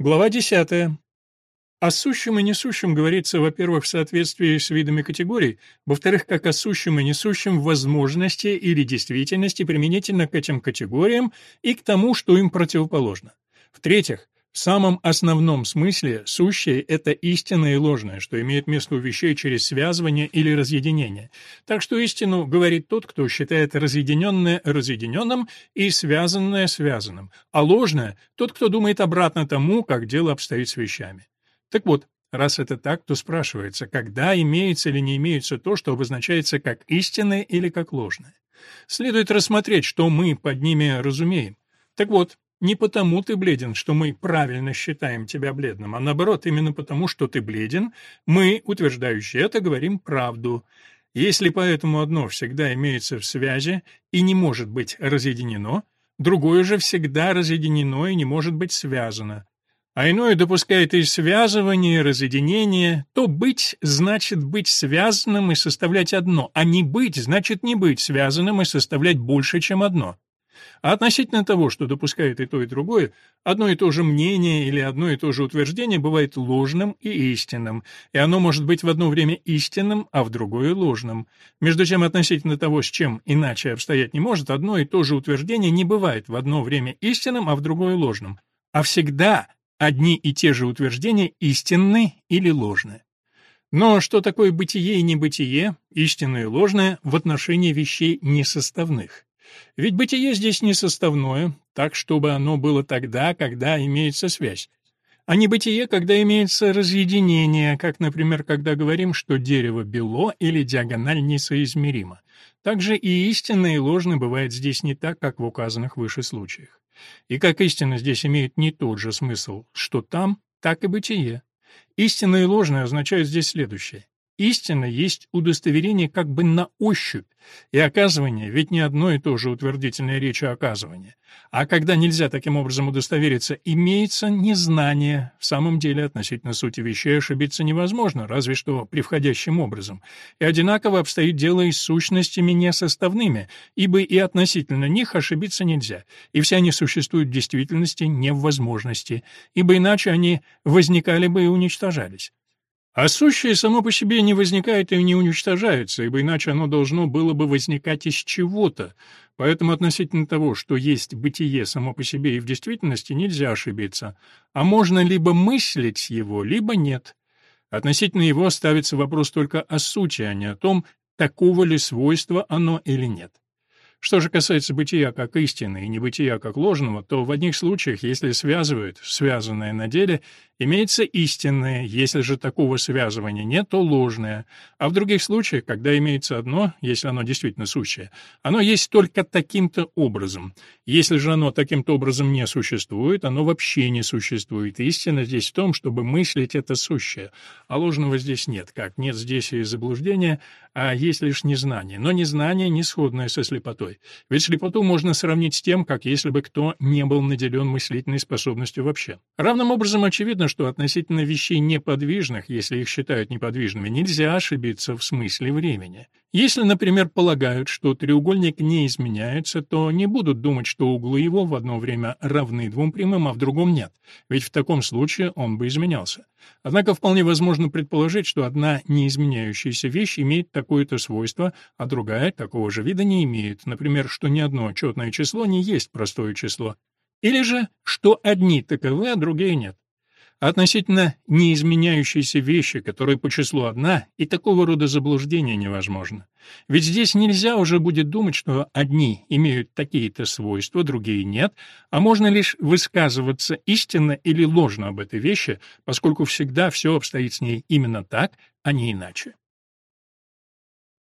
Глава 10. О сущем и несущем говорится, во-первых, в соответствии с видами категорий, во-вторых, как о сущем и несущем в возможности или действительности применительно к этим категориям и к тому, что им противоположно. В-третьих, в самом основном смысле сущее — это истинное и ложное, что имеет место у вещей через связывание или разъединение. Так что истину говорит тот, кто считает разъединенное разъединенным и связанное связанным, а ложное — тот, кто думает обратно тому, как дело обстоит с вещами. Так вот, Раз это так, то спрашивается, когда имеется или не имеется то, что обозначается как истинное или как ложное. Следует рассмотреть, что мы под ними разумеем. Так вот, не потому ты бледен, что мы правильно считаем тебя бледным, а наоборот, именно потому, что ты бледен, мы, утверждающие это, говорим правду. Если поэтому одно всегда имеется в связи и не может быть разъединено, другое же всегда разъединено и не может быть связано. А иное допускает и связывание, и разъединение, то быть значит быть связанным и составлять одно, а не быть значит не быть связанным и составлять больше, чем одно. А относительно того, что допускает и то, и другое, одно и то же мнение или одно и то же утверждение бывает ложным и истинным, и оно может быть в одно время истинным, а в другое ложным. Между тем, относительно того, с чем иначе обстоять не может, одно и то же утверждение не бывает в одно время истинным, а в другое ложным. А всегда одни и те же утверждения истинны или ложны. Но что такое бытие и небытие, истинное и ложное, в отношении вещей несоставных? Ведь бытие здесь не составное, так чтобы оно было тогда, когда имеется связь. А не бытие, когда имеется разъединение, как, например, когда говорим, что дерево бело или диагональ несоизмерима. Также и истинное и ложное бывает здесь не так, как в указанных выше случаях. И как истина здесь имеет не тот же смысл, что там, так и бытие. Истинное и ложное означают здесь следующее. Истина есть удостоверение как бы на ощупь, и оказывание ведь не одно и то же утвердительная речь о оказывании. А когда нельзя таким образом удостовериться, имеется незнание. В самом деле относительно сути вещей ошибиться невозможно, разве что превходящим образом. И одинаково обстоит дело и с сущностями несоставными, ибо и относительно них ошибиться нельзя, и все они существуют в действительности не в возможности, ибо иначе они возникали бы и уничтожались. А сущее само по себе не возникает и не уничтожается, ибо иначе оно должно было бы возникать из чего-то. Поэтому относительно того, что есть бытие само по себе и в действительности, нельзя ошибиться. А можно либо мыслить его, либо нет. Относительно его ставится вопрос только о сути, а не о том, такого ли свойства оно или нет. Что же касается бытия как истины и небытия как ложного, то в одних случаях, если связывают связанное на деле, имеется истинное, если же такого связывания нет, то ложное, а в других случаях, когда имеется одно, если оно действительно сущее, оно есть только таким-то образом. Если же оно таким-то образом не существует, оно вообще не существует. Истина здесь в том, чтобы мыслить это сущее, а ложного здесь нет, как нет здесь и заблуждения, а есть лишь незнание, но незнание не сходное со слепотой. Ведь слепоту можно сравнить с тем, как если бы кто не был наделен мыслительной способностью вообще. Равным образом очевидно, что относительно вещей неподвижных, если их считают неподвижными, нельзя ошибиться в смысле времени. Если, например, полагают, что треугольник не изменяется, то не будут думать, что углы его в одно время равны двум прямым, а в другом нет, ведь в таком случае он бы изменялся. Однако вполне возможно предположить, что одна неизменяющаяся вещь имеет такое-то свойство, а другая такого же вида не имеет, например, что ни одно четное число не есть простое число, или же, что одни таковы, а другие нет относительно неизменяющейся вещи, которая по числу одна, и такого рода заблуждение невозможно. Ведь здесь нельзя уже будет думать, что одни имеют такие-то свойства, другие нет, а можно лишь высказываться истинно или ложно об этой вещи, поскольку всегда все обстоит с ней именно так, а не иначе.